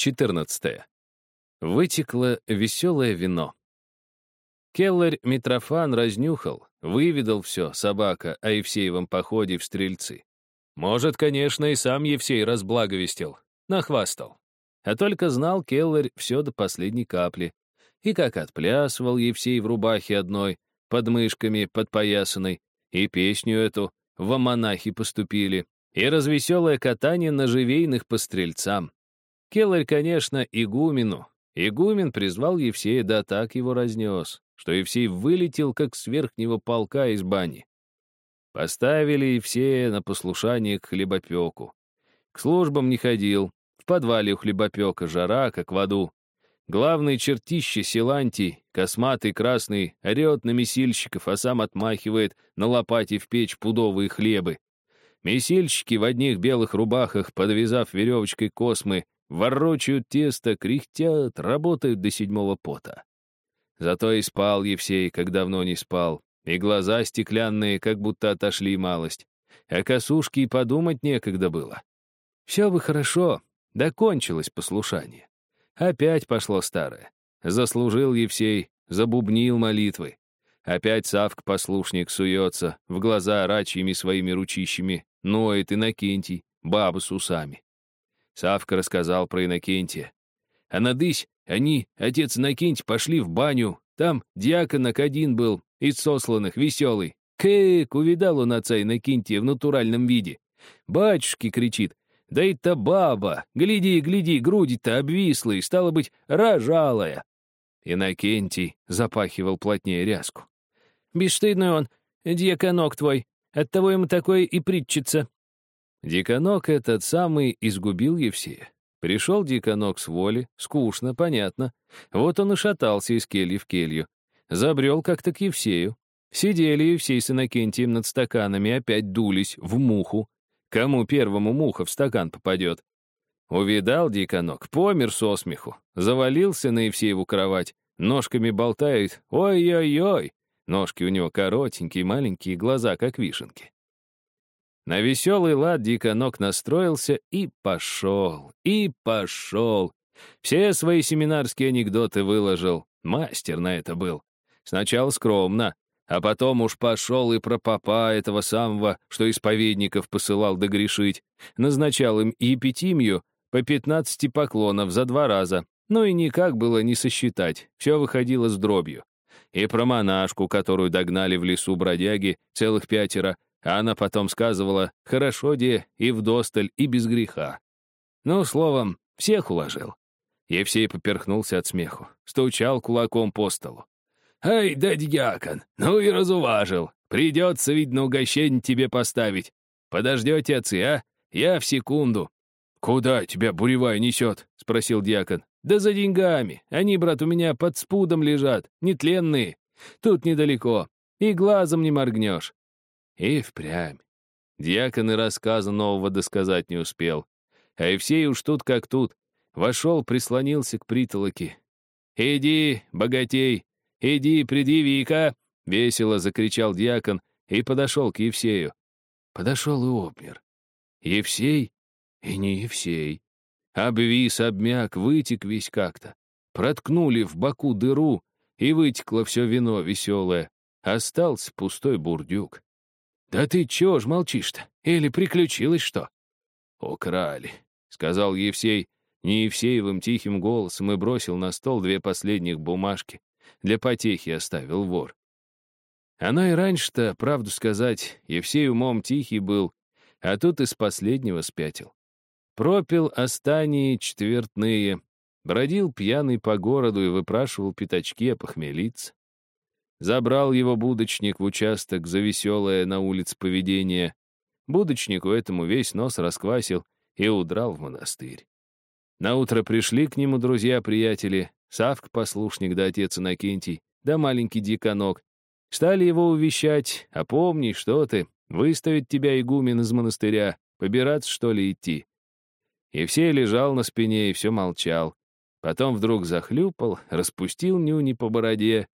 14. Вытекло веселое вино. Келлер Митрофан разнюхал, выведал все, собака, о Евсеевом походе в стрельцы. Может, конечно, и сам Евсей разблаговестил, нахвастал. А только знал Келлер все до последней капли. И как отплясывал Евсей в рубахе одной, под мышками, подпоясанной, и песню эту в монахи поступили, и развеселое катание на живейных по стрельцам. Келлер, конечно, игумену. Игумен призвал Евсея, да так его разнес, что Евсей вылетел, как с верхнего полка из бани. Поставили Евсея на послушание к хлебопеку. К службам не ходил, в подвале у хлебопека жара, как в аду. Главный чертище Силантий, косматый красный, орет на месильщиков, а сам отмахивает на лопате в печь пудовые хлебы. Месильщики в одних белых рубахах, подвязав веревочкой космы, ворочают тесто, кряхтят, работают до седьмого пота. Зато и спал Евсей, как давно не спал, и глаза стеклянные, как будто отошли малость. А косушки и подумать некогда было. Все бы хорошо, да кончилось послушание. Опять пошло старое. Заслужил Евсей, забубнил молитвы. Опять Савк-послушник суется, в глаза рачьими своими ручищами, ноет Иннокентий, бабы с усами. Савка рассказал про Иннокентия. А надысь они, отец Иннокентий, пошли в баню. Там дьяконок один был, из сосланных, веселый. Кэк, увидал он отца Иннокентия в натуральном виде. «Батюшки!» — кричит. «Да это баба! Гляди, гляди, груди-то обвислые, стало быть, рожалая!» Иннокентий запахивал плотнее ряску. «Бесстыдный он, дьяконок твой, оттого ему такое и притчится. Диконок этот самый изгубил Евсея. Пришел диконок с воли, скучно, понятно. Вот он и шатался из кельи в келью. Забрел как-то к Евсею. Сидели Евсей с Иннокентием над стаканами, опять дулись в муху. Кому первому муха в стакан попадет? Увидал диконок, помер со смеху. Завалился на Евсееву кровать, ножками болтает. Ой-ой-ой! Ножки у него коротенькие, маленькие, глаза как вишенки. На веселый лад Диконок настроился и пошел, и пошел. Все свои семинарские анекдоты выложил. Мастер на это был. Сначала скромно, а потом уж пошел и про папа этого самого, что исповедников посылал догрешить. Назначал им епитимию по пятнадцати поклонов за два раза. Ну и никак было не сосчитать, все выходило с дробью. И про монашку, которую догнали в лесу бродяги, целых пятеро, она потом сказывала, хорошо де и вдосталь, и без греха. Ну, словом, всех уложил. Евсей поперхнулся от смеху, стучал кулаком по столу. «Ай да дьякон, ну и разуважил. Придется, видно, угощение тебе поставить. Подождете, отцы, а? Я в секунду». «Куда тебя буревая несет?» — спросил дьякон. «Да за деньгами. Они, брат, у меня под спудом лежат, нетленные. Тут недалеко. И глазом не моргнешь. И впрямь. Дьякон и рассказа нового досказать не успел. А Евсей уж тут как тут. Вошел, прислонился к притолоке. «Иди, богатей, иди, приди, Вика!» — весело закричал дьякон и подошел к Евсею. Подошел и обмер. Евсей? И не Евсей. Обвис, обмяк, вытек весь как-то. Проткнули в боку дыру, и вытекло все вино веселое. Остался пустой бурдюк. «Да ты чего ж молчишь-то? Или приключилось что?» «Украли», — сказал Евсей, не Евсеевым тихим голосом и бросил на стол две последних бумажки. Для потехи оставил вор. Она и раньше-то, правду сказать, Евсей умом тихий был, а тут из последнего спятил. Пропил остании четвертные, бродил пьяный по городу и выпрашивал пятачки опохмелиться. Забрал его будочник в участок за веселое на улице поведение. Будочнику этому весь нос расквасил и удрал в монастырь. Наутро пришли к нему друзья-приятели, Савк-послушник да отец Иннокентий, да маленький диконок. Стали его увещать, а помни, что ты, выставить тебя игумен из монастыря, побираться, что ли, идти. И все лежал на спине и все молчал. Потом вдруг захлюпал, распустил нюни по бороде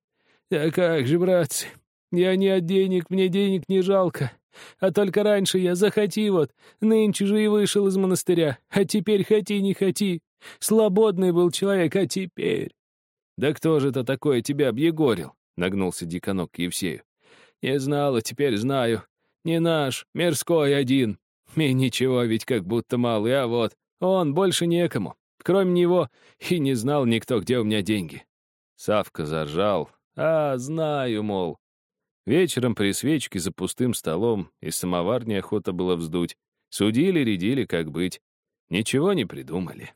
«Да как же, братцы, я не от денег, мне денег не жалко. А только раньше я захоти вот, нынче же и вышел из монастыря, а теперь хоти не хоти, Свободный был человек, а теперь... «Да кто же это такое тебя объегорил?» — нагнулся диконок к Евсею. «Не знал, а теперь знаю. Не наш, мирской один. И ничего, ведь как будто малый, а вот он больше некому. Кроме него и не знал никто, где у меня деньги». Савка заржал. «А, знаю, мол». Вечером при свечке за пустым столом из самовар неохота было вздуть. Судили, рядили, как быть. Ничего не придумали.